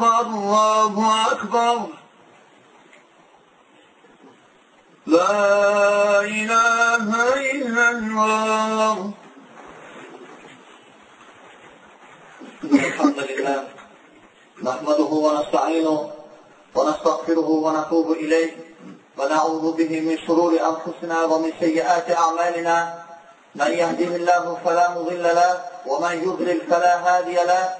أكبر الله أكبر. لا إله إلا الله. الحمد لله. نحمده ونستعينه ونستغفره ونتوب إليه. ونعوذ به من شرور أنفسنا ومن سيئات أعمالنا. من يهده الله فلا مضل له ومن يضلل فلا هادي له.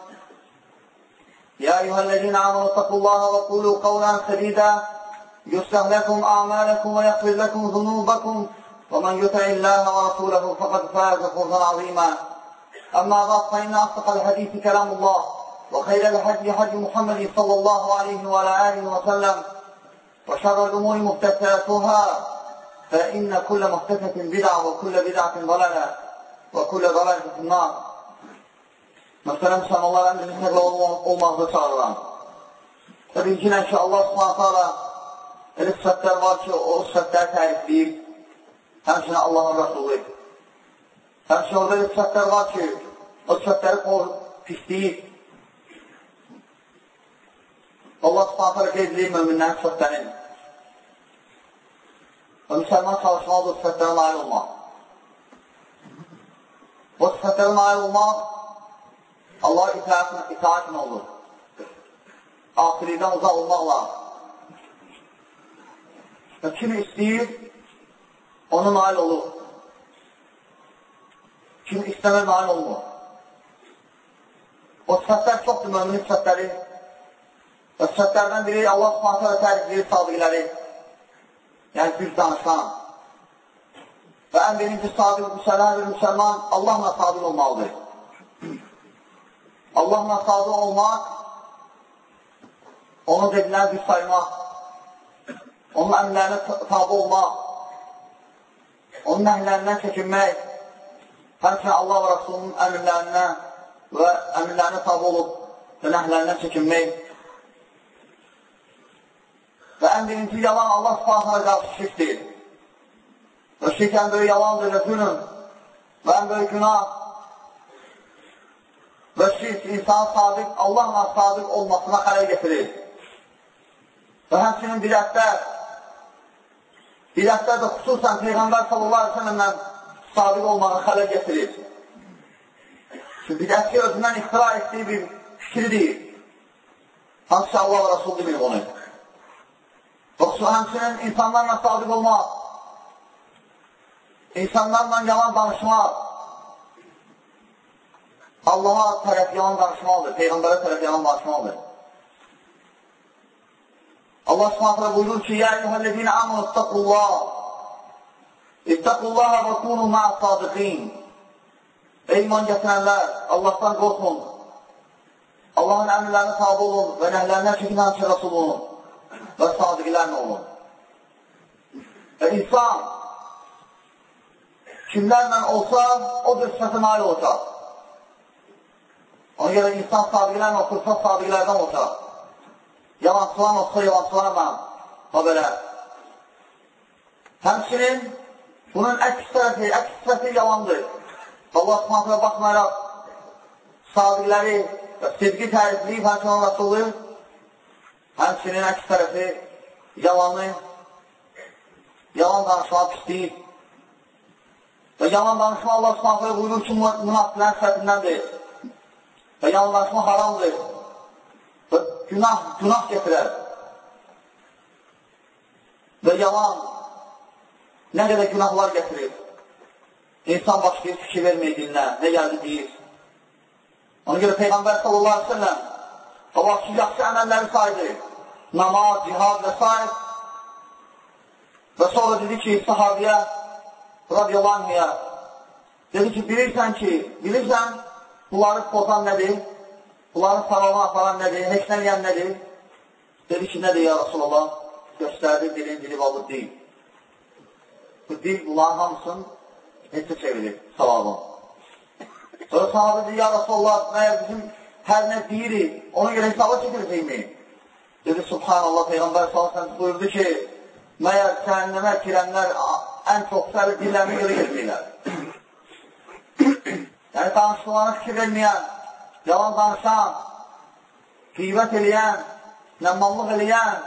يا أيها الذين آمنوا اتقوا الله وقولوا قولا سديدا. يصلح لكم أعمالكم ويغفر لكم ذنوبكم. ومن يطع الله ورسوله فقد فاز فوزا عظيما. أما بعد فإن أصدق الحديث كلام الله وخير الهدي هدي محمد صلى الله عليه وعلى آله وسلم وشر الأمور محدثاتها فإن كل محدثة بدعة وكل بدعة ضلالة وكل ضلالة في النار. Məsələn, müsəlmanlar əmrin təqlə olmaqda çağırıram. Təbii ki, ki, Allah subhanətə ala elə sifətlər var ki, o sifətləri tərifləyib, həmçinin Allahın Rəsulü. Həmçinin orada elə sifətlər var ki, o sifətləri pisləyib. Allah subhanətə ala qeyd edib müminlərin sifətlərin. Və müsəlman çalışmalıdır sifətlərə nail olmaq. O sifətlərə nail olmaq Allah itaatına, itaatına olur. Axiridən uzaq olmaqla. Və kim istəyir, ona nail olur. Kim istəmə nail olmur. O sifətlər çoxdur müminin sifətləri. Və sifətlərdən biri Allah subhanətə və tərifləyir sadiqləri. Yəni, düz danışan. Və ən birinci sadiq, müsəlman bir müsəlman Allahla sadiq olmalıdır. Allahla sadiq olmaq, onu dedilər bir saymaq, onun əmrlərinə tabi olmaq, onun nəhlərindən çəkinmək, həmçinin Allah və Rasulunun əmrlərinə və əmrlərinə tabi olub və nəhlərindən çəkinmək. Və ən birinci yalan Allah subhanətə qarşı şirkdir. Və şirk ən böyük yalandır və zülüm və ən böyük günah şirk insan sadiq, Allahla sadiq olmasına xələl getirir. Və həmçinin bidətlər, bidətlər də xüsusən Peyğəmbər sallallahu aleyhi sellemlə sadiq olmağa xələl getirir. Çünki bidətçi özündən ixtira etdiyi bir fikri deyil. Hansı Allah və Rasul demir onu. Yoxsa həmçinin insanlarla sadiq olmaq, insanlarla yalan danışmaq, Allaha tərəf yalan danışmalıdır, Peyğəmbərə tərəf yalan danışmalıdır. Allah subhanətlə buyurur ki, Yə eyyuhəl-ləzinə amanu istəqullah İttəqullaha və kunu ma'a sadiqin Ey iman gətirənlər, Allahdan qorxun, Allahın əmrlərinə tabi olun və nəhlərindən çəkin həmçə rəsul olun və sadiqlərlə olun. Və insan kimlərlə olsa, o da sifətə nail olacaq. Ona görə insan sadiqlərlə otursa, sadiqlərdən olacaq. Yalancılan olsa, yalancılarla və belə. Həmçinin bunun əks tərəfi, əks sifəti yalandır. Allah subhanətlə baxmayaraq sadiqləri və sevgi tərifləyib həmçinin Rasulü, həmçinin əks tərəfi yalanı, yalan danışmağı pisləyib. Və yalan danışma Allah subhanətlə buyurur ki, münafiqlərin səhətindəndir. Və yalan danışma haramdır. Və günah, günah getirər. Və yalan nə qədər günahlar getirir. İnsan başlayır fikir verməyə dilinə, nə gəldi deyir. Ona görə Peyğəmbər sallallahu aleyhi ve sellem qabaqçı yaxşı əməlləri saydı. Namaz, cihad və s. Və sonra dedi ki, sahabiyə radiyallahu anhiyə dedi ki, bilirsən ki, bilirsən bunları pozan nədir? Bunları saralma aparan nədir? Heç nə deyən nədir? Dedi ki, nədir ya Rasulallah? Göstərdi dilin dili balı deyil. Bu dil bunların hamısının neçə çevirir savabın. Sonra sahabə deyir, ya Rasulallah, məyər bizim hər nə deyirik, ona görə hesaba çəkiləcəkmi? Dedi, subhanallah, Peyğəmbər sallallahu buyurdu ki, məyər cəhənnəmə girənlər ən çox səri dillərini görə getmirlər. Yəni, danışıqlarına fikir verməyən, yalan danışan, qeybət eləyən, nəmmallıq eləyən,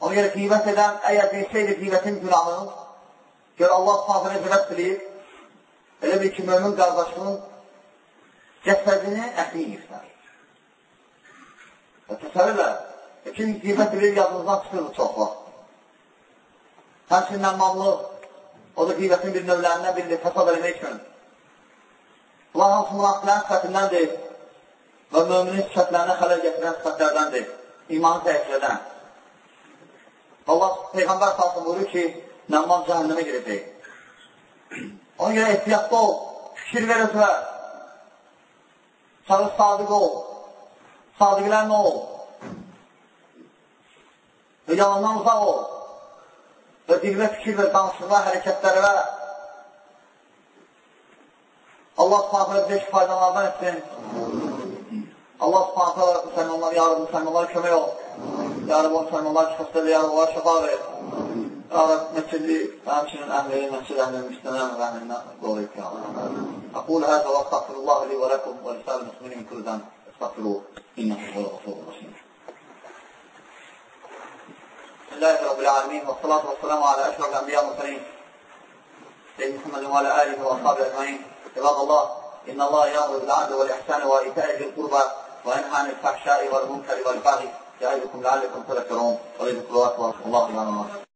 ona görə qeybət edən, əgər bilsəydi qeybətin günahı, Gör Allah sahirinə qeybət bilir, elə bir ki, mömin qardaşının cəsədini əti yiyirsən. Və təsəvvürlə, kim qeybət bilir, yadınızdan çıxır çox vaxt. Həmçindən mamlıq, o da qeybətin bir növlərindən biridir, fəsad eləmək üçün. Bunlar hamısı münafiqlərin sifətindəndir və müminin sifətlərinə xələl gətirən sifətlərdəndir, imanı təhsil Allah Peyğəmbər salsın buyurur ki, Nəmmam cəhənnəmə girəcək. Ona görə ehtiyatda ol, fikir ver özünə. Çalış sadiq ol, sadiqlərlə ol. Və yalandan uzaq ol. və dilinə fikirlə, danışığa, hərəkətlərə Allah subhanətlə beş faydalardan etsin. Allah subhanətlə müsəlmanlar yarıb, müsəlmanlar kömək ol. Yarıb o müsəlmanlar çıxıqdəli, yarıb onlar şəfa ver. Yarıb məsili, həmçinin əhli, məsil əhli, müstənəm və əhlindən qoruyub ki, Allah. Aqul həzə və əstəqfirullah li və ləkum və lisəl-müsminin kürdən əstəqfiruhu. İnnəhu və ləqsur və rəşim. الله رب العالمين والصلاة والسلام على أشرف الأنبياء والمرسلين. سيدنا محمد وعلى آله وأصحابه أجمعين. عباد الله إن الله يأمر بالعدل والإحسان وإيتاء ذي القربى وينهى عن الفحشاء والمنكر والبغي يعظكم لعلكم تذكرون. ولذكر الله أكبر. الله يعلم.